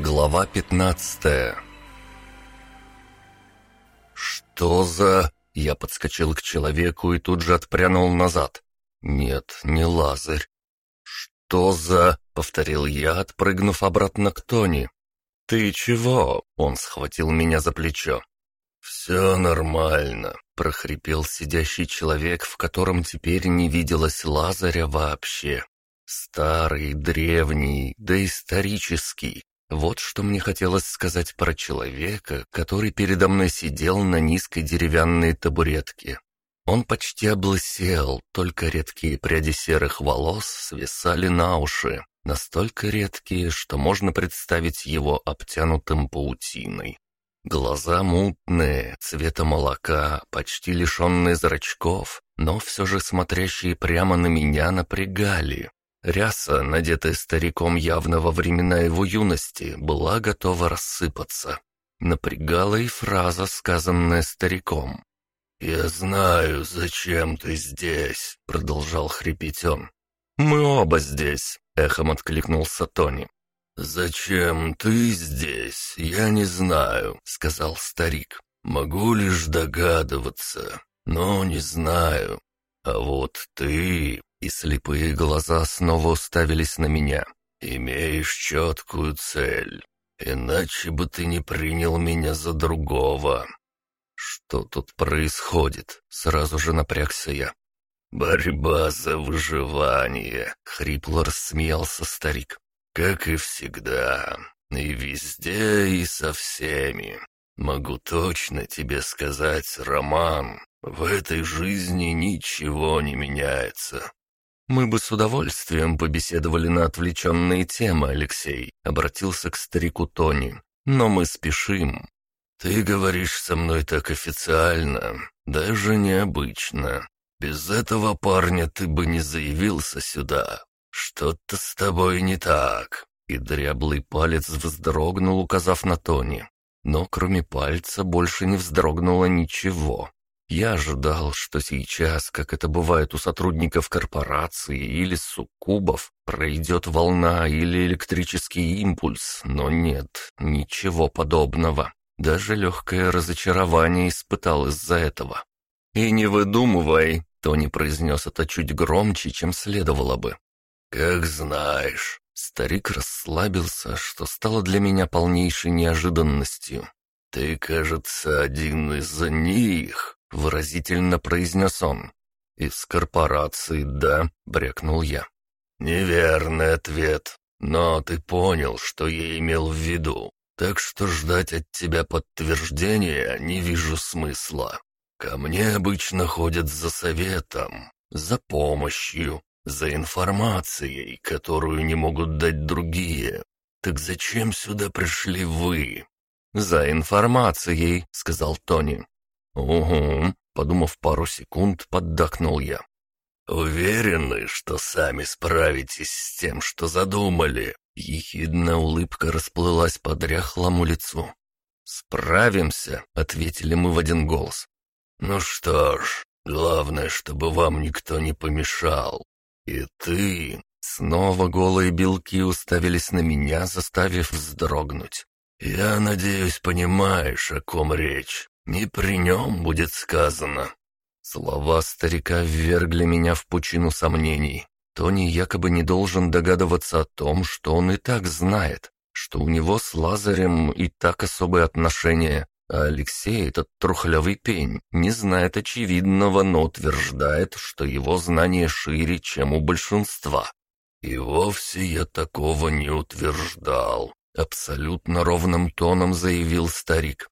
Глава 15 «Что за...» Я подскочил к человеку и тут же отпрянул назад. «Нет, не Лазарь». «Что за...» — повторил я, отпрыгнув обратно к Тони. «Ты чего?» — он схватил меня за плечо. «Все нормально», — прохрипел сидящий человек, в котором теперь не виделось Лазаря вообще. Старый, древний, доисторический. Вот что мне хотелось сказать про человека, который передо мной сидел на низкой деревянной табуретке. Он почти облысел, только редкие пряди серых волос свисали на уши, настолько редкие, что можно представить его обтянутым паутиной. Глаза мутные, цвета молока, почти лишенные зрачков, но все же смотрящие прямо на меня напрягали. Ряса, надетая стариком явно во времена его юности, была готова рассыпаться. Напрягала и фраза, сказанная стариком. «Я знаю, зачем ты здесь», — продолжал хрипеть он. «Мы оба здесь», — эхом откликнулся Тони. «Зачем ты здесь, я не знаю», — сказал старик. «Могу лишь догадываться, но не знаю. А вот ты...» И слепые глаза снова уставились на меня. «Имеешь четкую цель, иначе бы ты не принял меня за другого». «Что тут происходит?» — сразу же напрягся я. «Борьба за выживание», — хрипло рассмеялся старик. «Как и всегда, и везде, и со всеми. Могу точно тебе сказать, Роман, в этой жизни ничего не меняется. «Мы бы с удовольствием побеседовали на отвлеченные темы, Алексей», — обратился к старику Тони. «Но мы спешим». «Ты говоришь со мной так официально, даже необычно. Без этого парня ты бы не заявился сюда. Что-то с тобой не так». И дряблый палец вздрогнул, указав на Тони. Но кроме пальца больше не вздрогнуло ничего. Я ожидал, что сейчас, как это бывает у сотрудников корпорации или суккубов, пройдет волна или электрический импульс, но нет, ничего подобного. Даже легкое разочарование испытал из-за этого. «И не выдумывай», — Тони произнес это чуть громче, чем следовало бы. «Как знаешь». Старик расслабился, что стало для меня полнейшей неожиданностью. «Ты, кажется, один из них». — выразительно произнес он. «Из корпорации, да?» — брякнул я. «Неверный ответ, но ты понял, что я имел в виду, так что ждать от тебя подтверждения не вижу смысла. Ко мне обычно ходят за советом, за помощью, за информацией, которую не могут дать другие. Так зачем сюда пришли вы?» «За информацией», — сказал Тони. «Угу», — подумав пару секунд, поддакнул я. «Уверены, что сами справитесь с тем, что задумали?» Ехидная улыбка расплылась по дряхлому лицу. «Справимся», — ответили мы в один голос. «Ну что ж, главное, чтобы вам никто не помешал. И ты...» Снова голые белки уставились на меня, заставив вздрогнуть. «Я надеюсь, понимаешь, о ком речь. Не при нем будет сказано. Слова старика ввергли меня в пучину сомнений. Тони якобы не должен догадываться о том, что он и так знает, что у него с Лазарем и так особые отношения, а Алексей, этот трухлявый пень, не знает очевидного, но утверждает, что его знание шире, чем у большинства. «И вовсе я такого не утверждал», — абсолютно ровным тоном заявил старик.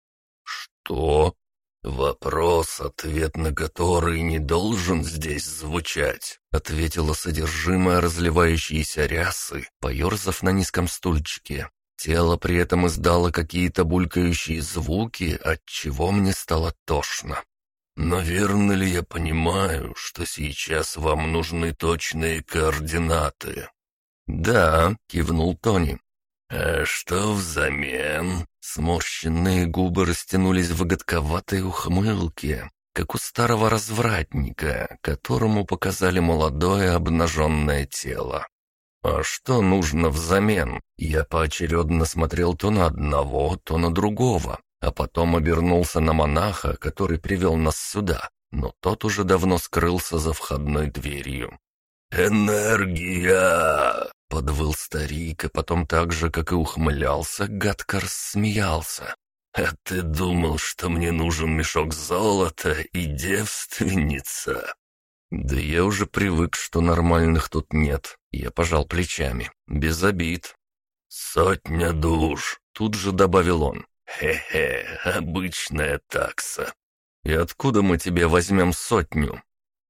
«Что?» «Вопрос, ответ на который не должен здесь звучать», — ответила содержимое разливающейся рясы, поерзав на низком стульчике. Тело при этом издало какие-то булькающие звуки, от чего мне стало тошно. «Но верно ли я понимаю, что сейчас вам нужны точные координаты?» «Да», — кивнул Тони. «А что взамен?» Сморщенные губы растянулись в годковатой ухмылке, как у старого развратника, которому показали молодое обнаженное тело. А что нужно взамен? Я поочередно смотрел то на одного, то на другого, а потом обернулся на монаха, который привел нас сюда, но тот уже давно скрылся за входной дверью. «Энергия!» — подвыл старик, и потом так же, как и ухмылялся, гадко рассмеялся. «А ты думал, что мне нужен мешок золота и девственница?» «Да я уже привык, что нормальных тут нет». Я пожал плечами. «Без обид». «Сотня душ», — тут же добавил он. «Хе-хе, обычная такса». «И откуда мы тебе возьмем сотню?»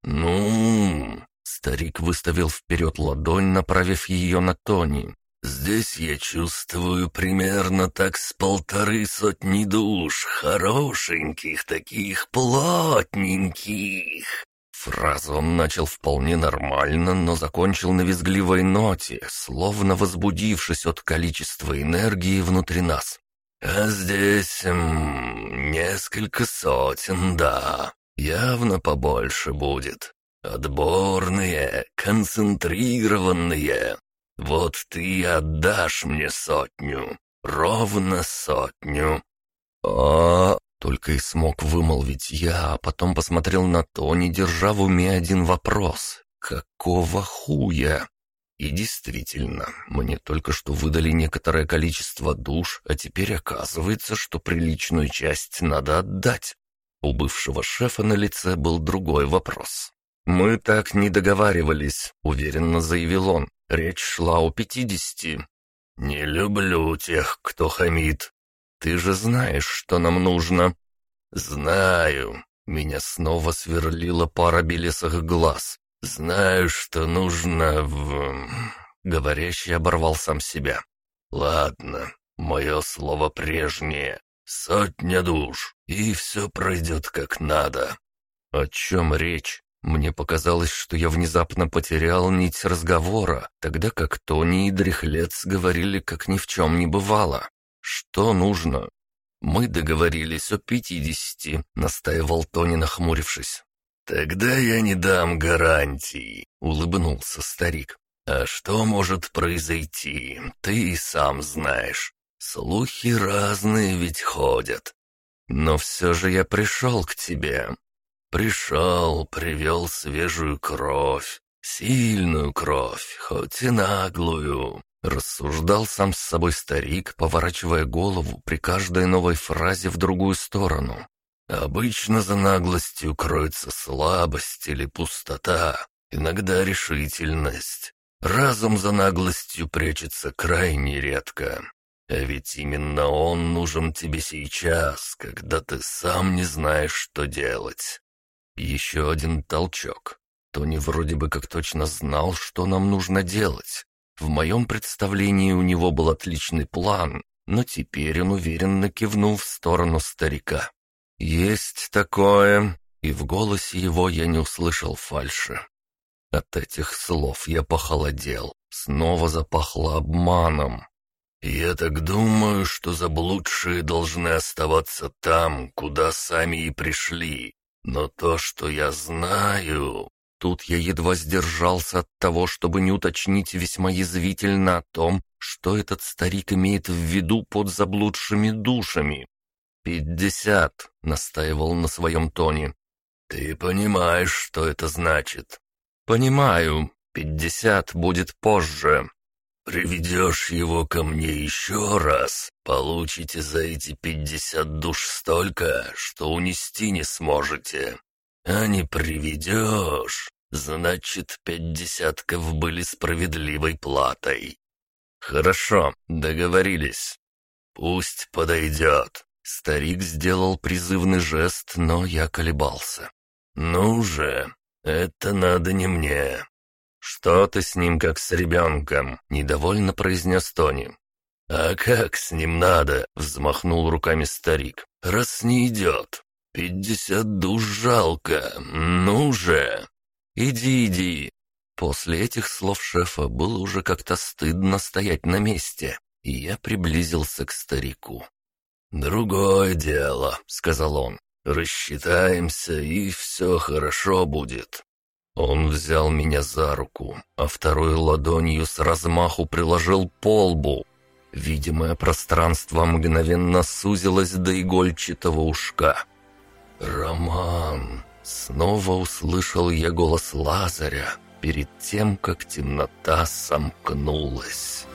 «Ну...» Старик выставил вперед ладонь, направив ее на Тони. «Здесь я чувствую примерно так с полторы сотни душ, хорошеньких таких, плотненьких. Фразу он начал вполне нормально, но закончил на визгливой ноте, словно возбудившись от количества энергии внутри нас. «А здесь... М, несколько сотен, да. Явно побольше будет. Отборные, концентрированные. Вот ты отдашь мне сотню. Ровно сотню». «А...» Только и смог вымолвить я, а потом посмотрел на Тони, держа в уме один вопрос. «Какого хуя?» И действительно, мне только что выдали некоторое количество душ, а теперь оказывается, что приличную часть надо отдать. У бывшего шефа на лице был другой вопрос. «Мы так не договаривались», — уверенно заявил он. «Речь шла о пятидесяти». «Не люблю тех, кто хамит», ты же знаешь, что нам нужно». «Знаю». Меня снова сверлила пара белесых глаз. «Знаю, что нужно в...» Говорящий оборвал сам себя. «Ладно, мое слово прежнее. Сотня душ, и все пройдет как надо». «О чем речь?» Мне показалось, что я внезапно потерял нить разговора, тогда как Тони и Дряхлец говорили, как ни в чем не бывало. «Что нужно?» «Мы договорились о пятидесяти», — настаивал Тони, нахмурившись. «Тогда я не дам гарантий», — улыбнулся старик. «А что может произойти, ты и сам знаешь. Слухи разные ведь ходят. Но все же я пришел к тебе. Пришел, привел свежую кровь, сильную кровь, хоть и наглую. Рассуждал сам с собой старик, поворачивая голову при каждой новой фразе в другую сторону. Обычно за наглостью кроется слабость или пустота, иногда решительность. Разум за наглостью прячется крайне редко. А ведь именно он нужен тебе сейчас, когда ты сам не знаешь, что делать. Еще один толчок. Тони вроде бы как точно знал, что нам нужно делать. В моем представлении у него был отличный план, но теперь он уверенно кивнул в сторону старика. «Есть такое», и в голосе его я не услышал фальши. От этих слов я похолодел, снова запахло обманом. «Я так думаю, что заблудшие должны оставаться там, куда сами и пришли. Но то, что я знаю, Тут я едва сдержался от того, чтобы не уточнить весьма язвительно о том, что этот старик имеет в виду под заблудшими душами. «Пятьдесят», — настаивал на своем тоне. «Ты понимаешь, что это значит?» «Понимаю. Пятьдесят будет позже». «Приведешь его ко мне еще раз, получите за эти пятьдесят душ столько, что унести не сможете. А не приведешь, значит, пять десятков были справедливой платой. Хорошо, договорились. Пусть подойдет. Старик сделал призывный жест, но я колебался. «Ну же, это надо не мне». «Что ты с ним как с ребенком?» — недовольно произнес Тони. «А как с ним надо?» — взмахнул руками старик. «Раз не идет, «Пятьдесят душ жалко, ну же!» «Иди, иди!» После этих слов шефа было уже как-то стыдно стоять на месте, и я приблизился к старику. «Другое дело», — сказал он. «Рассчитаемся, и все хорошо будет». Он взял меня за руку, а второй ладонью с размаху приложил по лбу. Видимое пространство мгновенно сузилось до игольчатого ушка. «Роман!» Снова услышал я голос Лазаря перед тем, как темнота сомкнулась.